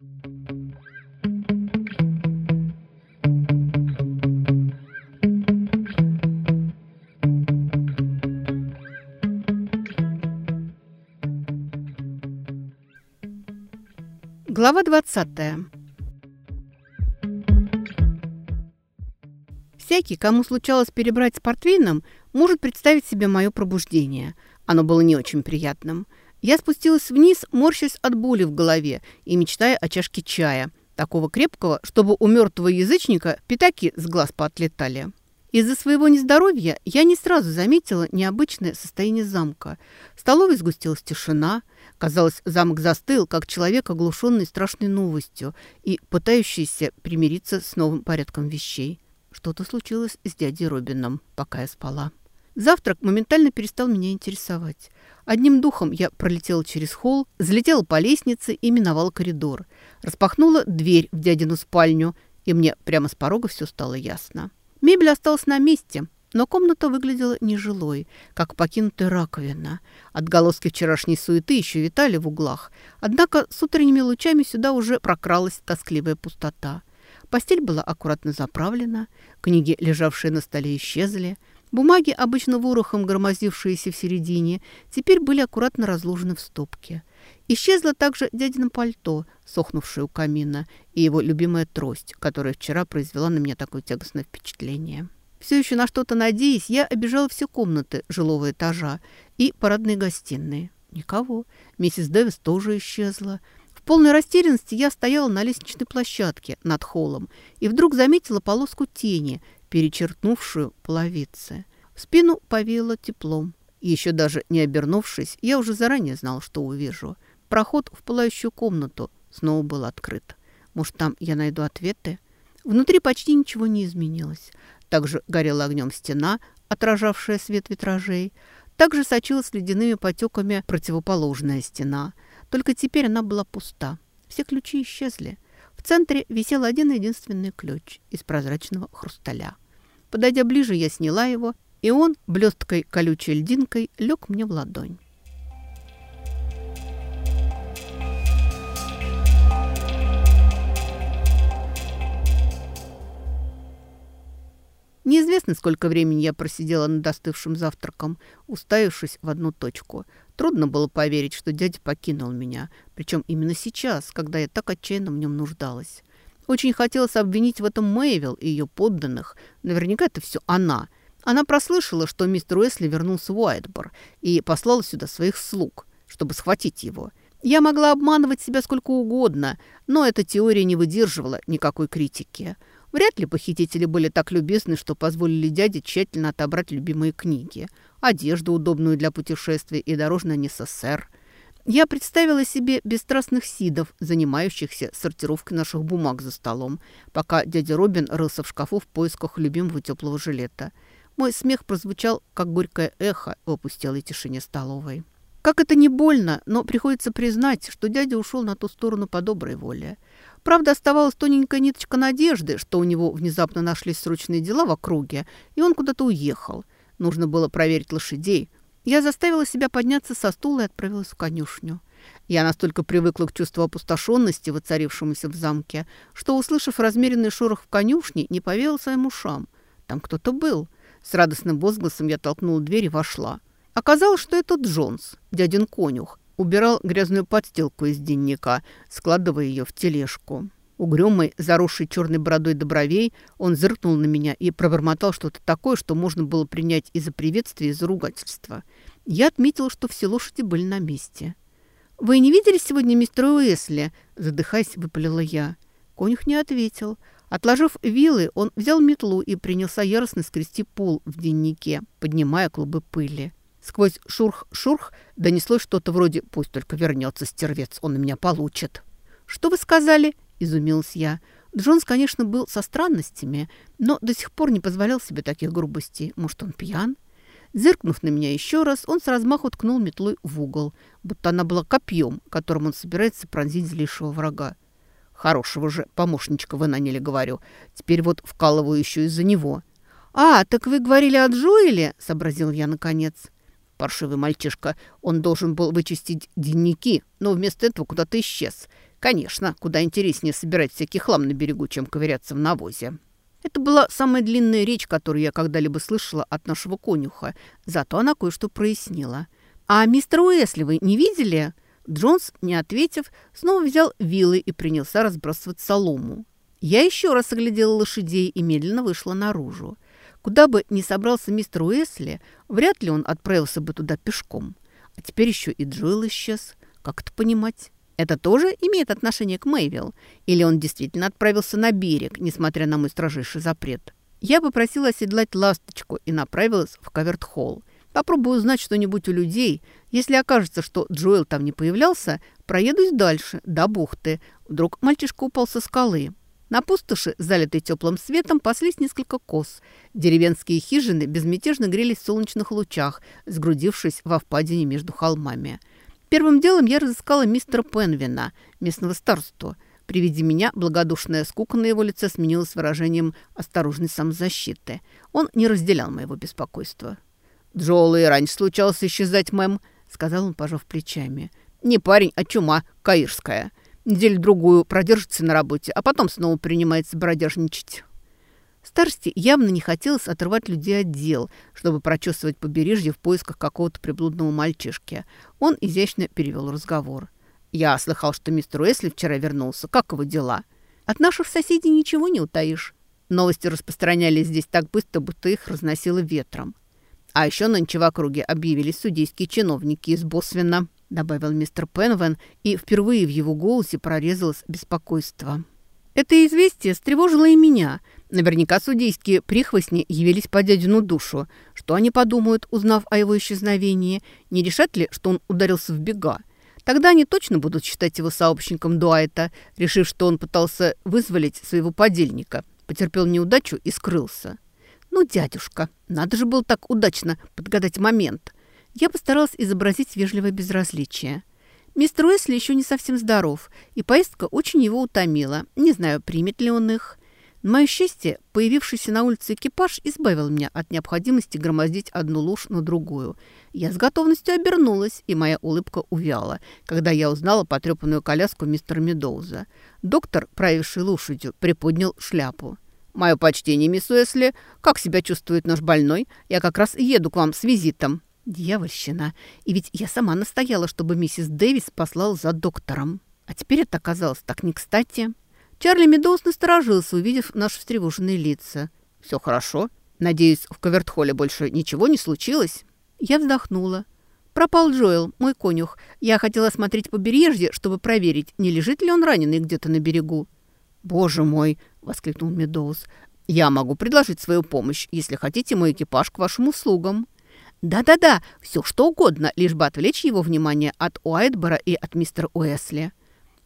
Глава 20. Всякий, кому случалось перебрать с портвейном, может представить себе мое пробуждение. Оно было не очень приятным. Я спустилась вниз, морщась от боли в голове и мечтая о чашке чая, такого крепкого, чтобы у мертвого язычника пятаки с глаз поотлетали. Из-за своего нездоровья я не сразу заметила необычное состояние замка. В столовой сгустилась тишина. Казалось, замок застыл, как человек, оглушенный страшной новостью и пытающийся примириться с новым порядком вещей. Что-то случилось с дядей Робином, пока я спала. Завтрак моментально перестал меня интересовать. Одним духом я пролетела через холл, взлетела по лестнице и миновала коридор. Распахнула дверь в дядину спальню, и мне прямо с порога все стало ясно. Мебель осталась на месте, но комната выглядела нежилой, как покинутая раковина. Отголоски вчерашней суеты еще витали в углах, однако с утренними лучами сюда уже прокралась тоскливая пустота. Постель была аккуратно заправлена, книги, лежавшие на столе, исчезли. Бумаги, обычно ворохом громоздившиеся в середине, теперь были аккуратно разложены в стопке. Исчезло также дядино пальто, сохнувшее у камина, и его любимая трость, которая вчера произвела на меня такое тягостное впечатление. Все еще на что-то надеясь, я обижала все комнаты жилого этажа и парадные гостиные. Никого. Миссис Дэвис тоже исчезла. В полной растерянности я стояла на лестничной площадке над холлом и вдруг заметила полоску тени, перечеркнувшую половицы. В спину повеяло теплом. Еще даже не обернувшись, я уже заранее знал, что увижу. Проход в пылающую комнату снова был открыт. Может, там я найду ответы? Внутри почти ничего не изменилось. Также горела огнем стена, отражавшая свет витражей. Также сочилась ледяными потеками противоположная стена – только теперь она была пуста. Все ключи исчезли. В центре висел один единственный ключ из прозрачного хрусталя. Подойдя ближе, я сняла его, и он, блесткой колючей льдинкой, лег мне в ладонь. Неизвестно, сколько времени я просидела над остывшим завтраком, уставившись в одну точку. Трудно было поверить, что дядя покинул меня, причем именно сейчас, когда я так отчаянно в нем нуждалась. Очень хотелось обвинить в этом Мэйвилл и ее подданных. Наверняка это все она. Она прослышала, что мистер Уэсли вернулся в Уайтбор и послала сюда своих слуг, чтобы схватить его. Я могла обманывать себя сколько угодно, но эта теория не выдерживала никакой критики. Вряд ли похитители были так любезны, что позволили дяде тщательно отобрать любимые книги, одежду, удобную для путешествий и дорожный НССР. Я представила себе бесстрастных сидов, занимающихся сортировкой наших бумаг за столом, пока дядя Робин рылся в шкафу в поисках любимого теплого жилета. Мой смех прозвучал, как горькое эхо в опустелой тишине столовой. Как это не больно, но приходится признать, что дядя ушел на ту сторону по доброй воле – Правда, оставалась тоненькая ниточка надежды, что у него внезапно нашлись срочные дела в округе, и он куда-то уехал. Нужно было проверить лошадей. Я заставила себя подняться со стула и отправилась в конюшню. Я настолько привыкла к чувству опустошенности, воцарившемуся в замке, что, услышав размеренный шорох в конюшне, не поверила своим ушам. Там кто-то был. С радостным возгласом я толкнула дверь и вошла. Оказалось, что это Джонс, дядин конюх, убирал грязную подстилку из денника, складывая ее в тележку. Угрюмый, заросший черной бородой до бровей, он зыркнул на меня и пробормотал что-то такое, что можно было принять и за приветствие, и за ругательство. Я отметила, что все лошади были на месте. «Вы не видели сегодня мистера Уэсли?» Задыхаясь, выпалила я. Конюх не ответил. Отложив вилы, он взял метлу и принялся яростно скрести пол в деннике, поднимая клубы пыли. Сквозь шурх-шурх донеслось что-то вроде «Пусть только вернется стервец, он меня получит». «Что вы сказали?» – изумилась я. Джонс, конечно, был со странностями, но до сих пор не позволял себе таких грубостей. Может, он пьян? Зыркнув на меня еще раз, он с размаху ткнул метлой в угол, будто она была копьем, которым он собирается пронзить злейшего врага. Хорошего же помощничка вы наняли, говорю. Теперь вот вкалываю еще из-за него. «А, так вы говорили о Джоэле?» – сообразил я наконец паршивый мальчишка. Он должен был вычистить дневники, но вместо этого куда-то исчез. Конечно, куда интереснее собирать всякий хлам на берегу, чем ковыряться в навозе. Это была самая длинная речь, которую я когда-либо слышала от нашего конюха. Зато она кое-что прояснила. «А мистер Уэсли вы не видели?» Джонс, не ответив, снова взял вилы и принялся разбрасывать солому. Я еще раз оглядела лошадей и медленно вышла наружу. Куда бы ни собрался мистер Уэсли, вряд ли он отправился бы туда пешком. А теперь еще и Джоэл исчез. Как это понимать? Это тоже имеет отношение к Мэйвилл? Или он действительно отправился на берег, несмотря на мой строжайший запрет? Я попросила оседлать ласточку и направилась в Каверт-холл. Попробую узнать что-нибудь у людей. Если окажется, что Джоэл там не появлялся, проедусь дальше, до бухты. Вдруг мальчишка упал со скалы. На пустоши, залитой теплым светом, паслись несколько коз. Деревенские хижины безмятежно грелись в солнечных лучах, сгрудившись во впадине между холмами. Первым делом я разыскала мистера Пенвина, местного старосту. При виде меня благодушная скука на его лице сменилась выражением осторожной самозащиты. Он не разделял моего беспокойства. «Джоэл и раньше случалось исчезать, мэм», — сказал он, пожав плечами. «Не парень, а чума каирская. Неделю-другую продержится на работе, а потом снова принимается бродяжничать». Старости явно не хотелось отрывать людей от дел, чтобы прочесывать побережье в поисках какого-то приблудного мальчишки. Он изящно перевел разговор. «Я слыхал, что мистер Уэсли вчера вернулся. Как его дела?» «От наших соседей ничего не утаишь». Новости распространялись здесь так быстро, будто их разносило ветром. «А еще нынче в округе объявились судейские чиновники из Босвина», добавил мистер Пенвен, и впервые в его голосе прорезалось беспокойство. Это известие встревожило и меня – Наверняка судейские прихвостни явились по дядину душу. Что они подумают, узнав о его исчезновении? Не решат ли, что он ударился в бега? Тогда они точно будут считать его сообщником Дуайта, решив, что он пытался вызволить своего подельника, потерпел неудачу и скрылся. Ну, дядюшка, надо же было так удачно подгадать момент. Я постаралась изобразить вежливое безразличие. Мистер Уэсли еще не совсем здоров, и поездка очень его утомила. Не знаю, примет ли он их. На мое счастье, появившийся на улице экипаж избавил меня от необходимости громоздить одну ложь на другую. Я с готовностью обернулась, и моя улыбка увяла, когда я узнала потрепанную коляску мистера Медоуза. Доктор, правивший лошадью, приподнял шляпу. «Мое почтение, мисс Уэсли. Как себя чувствует наш больной? Я как раз еду к вам с визитом». Дьявольщина. И ведь я сама настояла, чтобы миссис Дэвис послала за доктором. А теперь это оказалось так не кстати. Чарли Медоуз насторожился, увидев наши встревоженные лица. «Все хорошо? Надеюсь, в Кавертхолле больше ничего не случилось?» Я вздохнула. «Пропал Джоэл, мой конюх. Я хотела осмотреть побережье, чтобы проверить, не лежит ли он раненый где-то на берегу». «Боже мой!» — воскликнул Медоуз. «Я могу предложить свою помощь, если хотите мой экипаж к вашим услугам». «Да-да-да, все что угодно, лишь бы отвлечь его внимание от Уайтбора и от мистера Уэсли».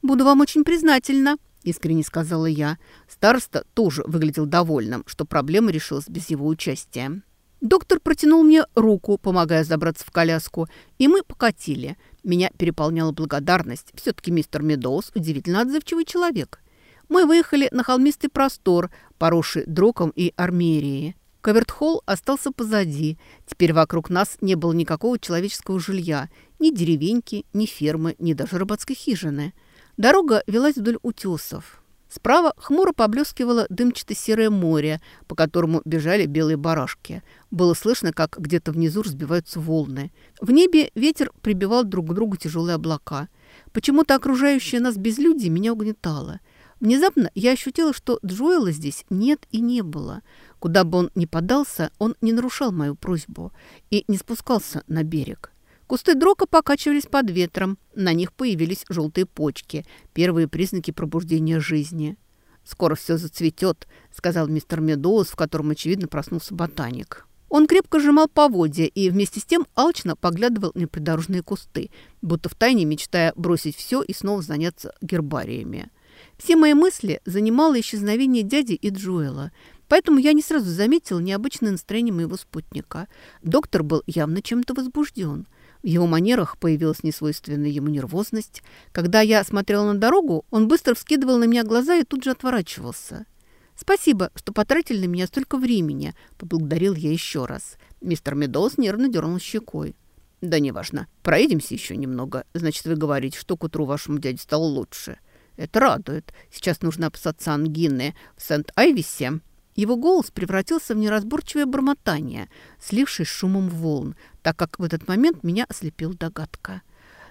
«Буду вам очень признательна», искренне сказала я. Староста тоже выглядел довольным, что проблема решилась без его участия. Доктор протянул мне руку, помогая забраться в коляску, и мы покатили. Меня переполняла благодарность. Все-таки мистер Медоуз удивительно отзывчивый человек. Мы выехали на холмистый простор, поросший дроком и армерией. Кавертхолл остался позади. Теперь вокруг нас не было никакого человеческого жилья. Ни деревеньки, ни фермы, ни даже рыбацкой хижины. Дорога велась вдоль утесов. Справа хмуро поблескивало дымчато-серое море, по которому бежали белые барашки. Было слышно, как где-то внизу разбиваются волны. В небе ветер прибивал друг к другу тяжелые облака. Почему-то окружающее нас безлюдие меня угнетало. Внезапно я ощутила, что Джоэла здесь нет и не было. Куда бы он ни подался, он не нарушал мою просьбу и не спускался на берег. Кусты дрока покачивались под ветром. На них появились желтые почки, первые признаки пробуждения жизни. «Скоро все зацветет», — сказал мистер Медоуз, в котором, очевидно, проснулся ботаник. Он крепко сжимал поводья и вместе с тем алчно поглядывал на придорожные кусты, будто втайне мечтая бросить все и снова заняться гербариями. Все мои мысли занимало исчезновение дяди и Джоэла, поэтому я не сразу заметила необычное настроение моего спутника. Доктор был явно чем-то возбужден. В его манерах появилась несвойственная ему нервозность. Когда я смотрела на дорогу, он быстро вскидывал на меня глаза и тут же отворачивался. «Спасибо, что потратили на меня столько времени», — поблагодарил я еще раз. Мистер Медоуз нервно дернул щекой. «Да неважно. Проедемся еще немного. Значит, вы говорите, что к утру вашему дяде стало лучше». Это радует. Сейчас нужно опасаться ангины в Сент-Айвисе. Его голос превратился в неразборчивое бормотание, слившись шумом волн, так как в этот момент меня ослепила догадка.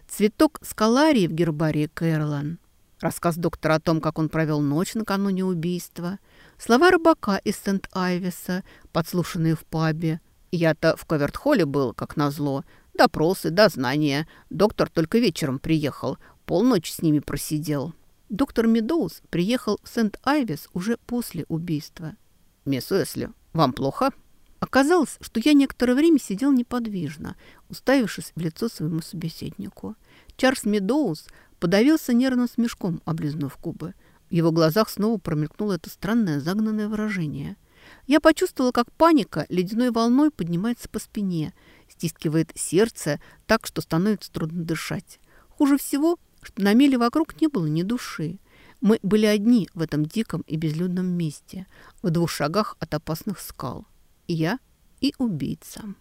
Цветок скаларии в гербарии Кэролан. Рассказ доктора о том, как он провел ночь накануне убийства. Слова рыбака из Сент-Айвиса, подслушанные в пабе. Я-то в Коверт-холле был, как назло. Допросы, дознания. Доктор только вечером приехал. Полночь с ними просидел. Доктор Медоуз приехал в Сент-Айвис уже после убийства. «Мисс Уэсли, вам плохо?» Оказалось, что я некоторое время сидел неподвижно, уставившись в лицо своему собеседнику. Чарльз Медоуз подавился нервным смешком, облизнув губы. В его глазах снова промелькнуло это странное загнанное выражение. Я почувствовала, как паника ледяной волной поднимается по спине, стискивает сердце так, что становится трудно дышать. Хуже всего, что на меле вокруг не было ни души. Мы были одни в этом диком и безлюдном месте, в двух шагах от опасных скал. Я и убийца.